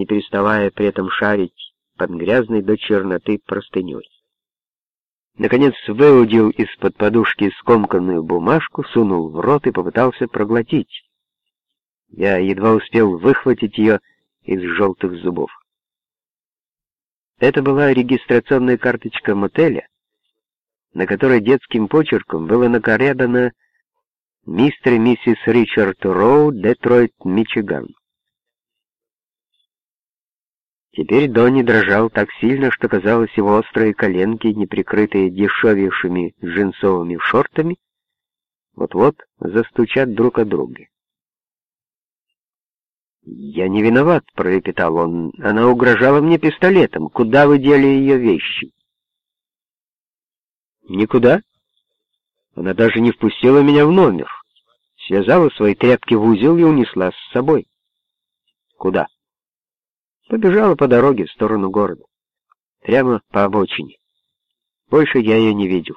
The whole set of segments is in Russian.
не переставая при этом шарить под грязной до черноты простыней. Наконец выудил из-под подушки скомканную бумажку, сунул в рот и попытался проглотить. Я едва успел выхватить ее из желтых зубов. Это была регистрационная карточка мотеля, на которой детским почерком было накорябано «Мистер и миссис Ричард Роу, Детройт, Мичиган». Теперь Донни дрожал так сильно, что казалось, его острые коленки, не прикрытые дешевейшими джинсовыми шортами, вот-вот застучат друг о друге. «Я не виноват», — пролепетал он. «Она угрожала мне пистолетом. Куда вы дели ее вещи?» «Никуда. Она даже не впустила меня в номер. Связала свои тряпки в узел и унесла с собой». «Куда?» Побежала по дороге в сторону города. Прямо по обочине. Больше я ее не видел.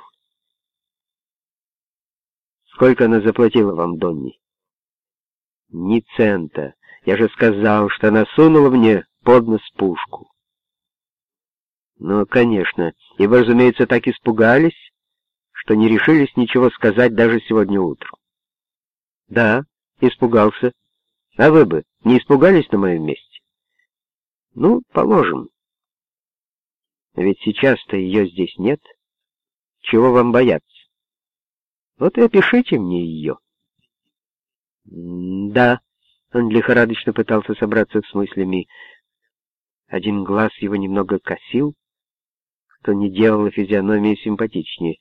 Сколько она заплатила вам, Донни? Ни цента. Я же сказал, что она сунула мне под нос пушку. Ну, конечно. И вы, разумеется, так испугались, что не решились ничего сказать даже сегодня утром. Да, испугался. А вы бы не испугались на моем месте? Ну, положим. Ведь сейчас-то ее здесь нет. Чего вам бояться? Вот и опишите мне ее. Да, он лихорадочно пытался собраться с мыслями. Один глаз его немного косил, что не делало физиономии симпатичнее.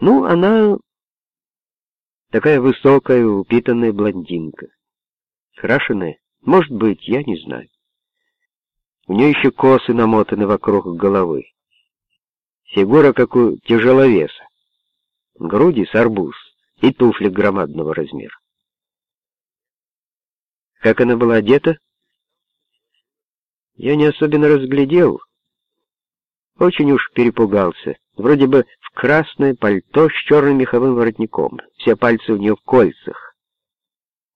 Ну, она такая высокая, упитанная блондинка. Крашеная? Может быть, я не знаю. У нее еще косы намотаны вокруг головы. Фигура, как у тяжеловеса. Груди с арбуз и туфли громадного размера. Как она была одета? Я не особенно разглядел. Очень уж перепугался. Вроде бы в красное пальто с черным меховым воротником. Все пальцы у нее в кольцах.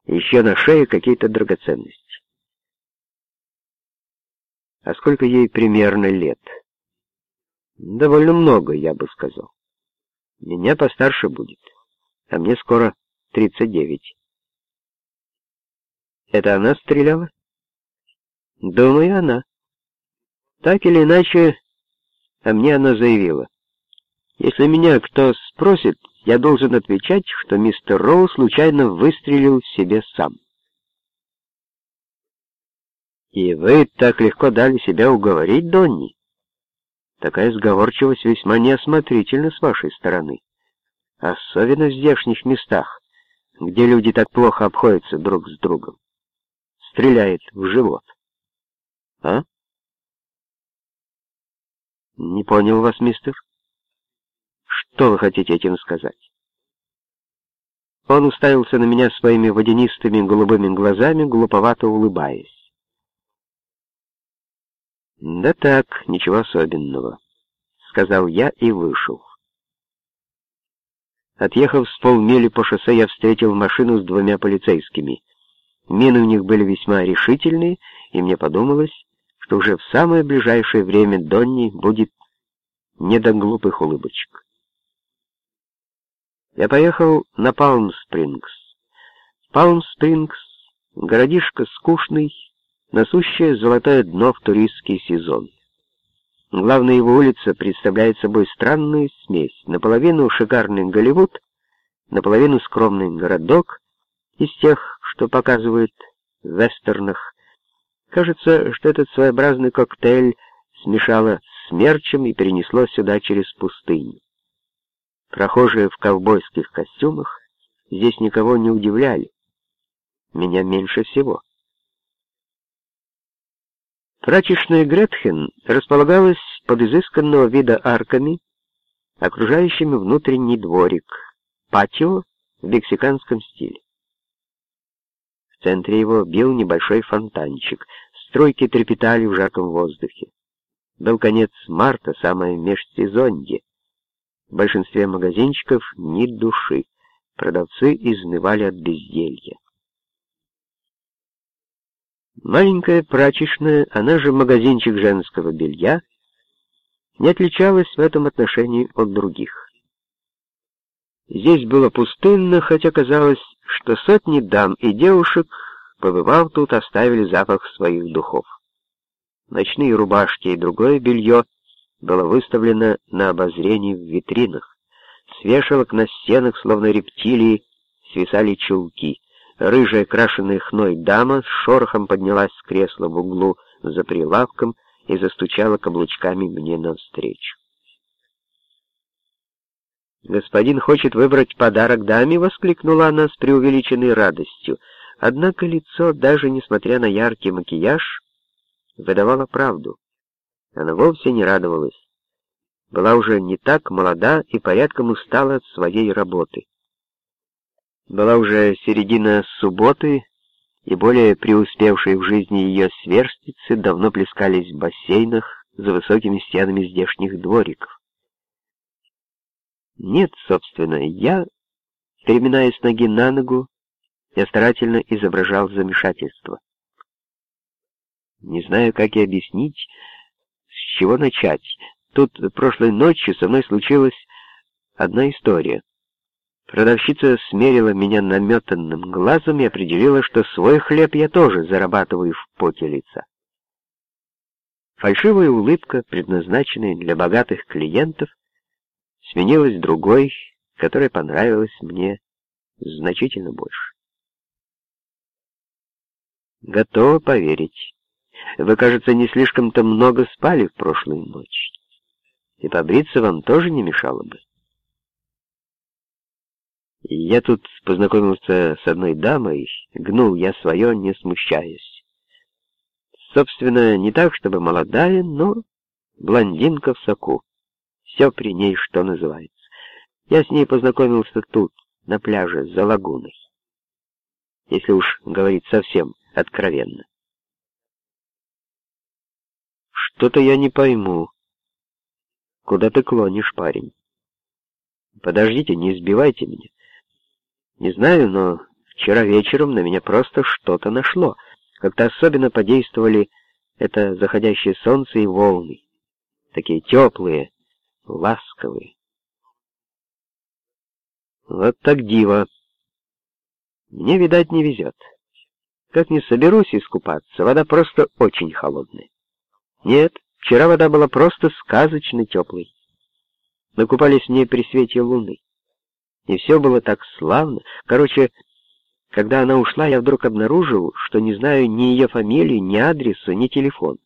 Еще на шее какие-то драгоценности. А сколько ей примерно лет? Довольно много, я бы сказал. Меня постарше будет, а мне скоро 39. Это она стреляла? Думаю, она. Так или иначе, а мне она заявила. Если меня кто спросит, я должен отвечать, что мистер Роу случайно выстрелил себе сам. «И вы так легко дали себя уговорить, Донни? Такая сговорчивость весьма неосмотрительна с вашей стороны, особенно в здешних местах, где люди так плохо обходятся друг с другом. Стреляет в живот. А? Не понял вас, мистер. Что вы хотите этим сказать? Он уставился на меня своими водянистыми голубыми глазами, глуповато улыбаясь. «Да так, ничего особенного», — сказал я и вышел. Отъехав с полмили по шоссе, я встретил машину с двумя полицейскими. Мины у них были весьма решительные, и мне подумалось, что уже в самое ближайшее время Донни будет не до глупых улыбочек. Я поехал на Палм-Спрингс. Палм-Спрингс — городишко скучный, насущее золотое дно в туристский сезон. Главная его улица представляет собой странную смесь. Наполовину шикарный Голливуд, наполовину скромный городок из тех, что показывают в вестернах. Кажется, что этот своеобразный коктейль смешало смерчем и перенесло сюда через пустыню. Прохожие в ковбойских костюмах здесь никого не удивляли. Меня меньше всего. Прачечная Гретхен располагалась под изысканного вида арками, окружающими внутренний дворик, патио в мексиканском стиле. В центре его бил небольшой фонтанчик, стройки трепетали в жарком воздухе. Был конец марта, самое межсезонье. В большинстве магазинчиков ни души, продавцы изнывали от безделья. Маленькая прачечная, она же магазинчик женского белья, не отличалась в этом отношении от других. Здесь было пустынно, хотя казалось, что сотни дам и девушек, побывав тут, оставили запах своих духов. Ночные рубашки и другое белье было выставлено на обозрение в витринах. С вешалок на стенах, словно рептилии, свисали чулки. Рыжая, крашеная хной дама с шорохом поднялась с кресла в углу за прилавком и застучала каблучками мне навстречу. «Господин хочет выбрать подарок даме?» — воскликнула она с преувеличенной радостью. Однако лицо, даже несмотря на яркий макияж, выдавало правду. Она вовсе не радовалась. Была уже не так молода и порядком устала от своей работы. Была уже середина субботы, и более преуспевшие в жизни ее сверстницы давно плескались в бассейнах за высокими стенами здешних двориков. Нет, собственно, я, переминаясь ноги на ногу, я старательно изображал замешательство. Не знаю, как и объяснить, с чего начать. Тут прошлой ночью со мной случилась одна история. Продавщица смерила меня наметанным глазом и определила, что свой хлеб я тоже зарабатываю в поте лица. Фальшивая улыбка, предназначенная для богатых клиентов, сменилась другой, которая понравилась мне значительно больше. Готова поверить. Вы, кажется, не слишком-то много спали в прошлую ночь. И побриться вам тоже не мешало бы. Я тут познакомился с одной дамой, гнул я свое, не смущаясь. Собственно, не так, чтобы молодая, но блондинка в соку. Все при ней, что называется. Я с ней познакомился тут, на пляже, за лагуной. Если уж говорить совсем откровенно. Что-то я не пойму. Куда ты клонишь, парень? Подождите, не избивайте меня. Не знаю, но вчера вечером на меня просто что-то нашло. Как-то особенно подействовали это заходящее солнце и волны. Такие теплые, ласковые. Вот так диво. Мне, видать, не везет. Как не соберусь искупаться, вода просто очень холодная. Нет, вчера вода была просто сказочно теплой. Мы купались в ней при свете луны. И все было так славно. Короче, когда она ушла, я вдруг обнаружил, что не знаю ни ее фамилии, ни адреса, ни телефона.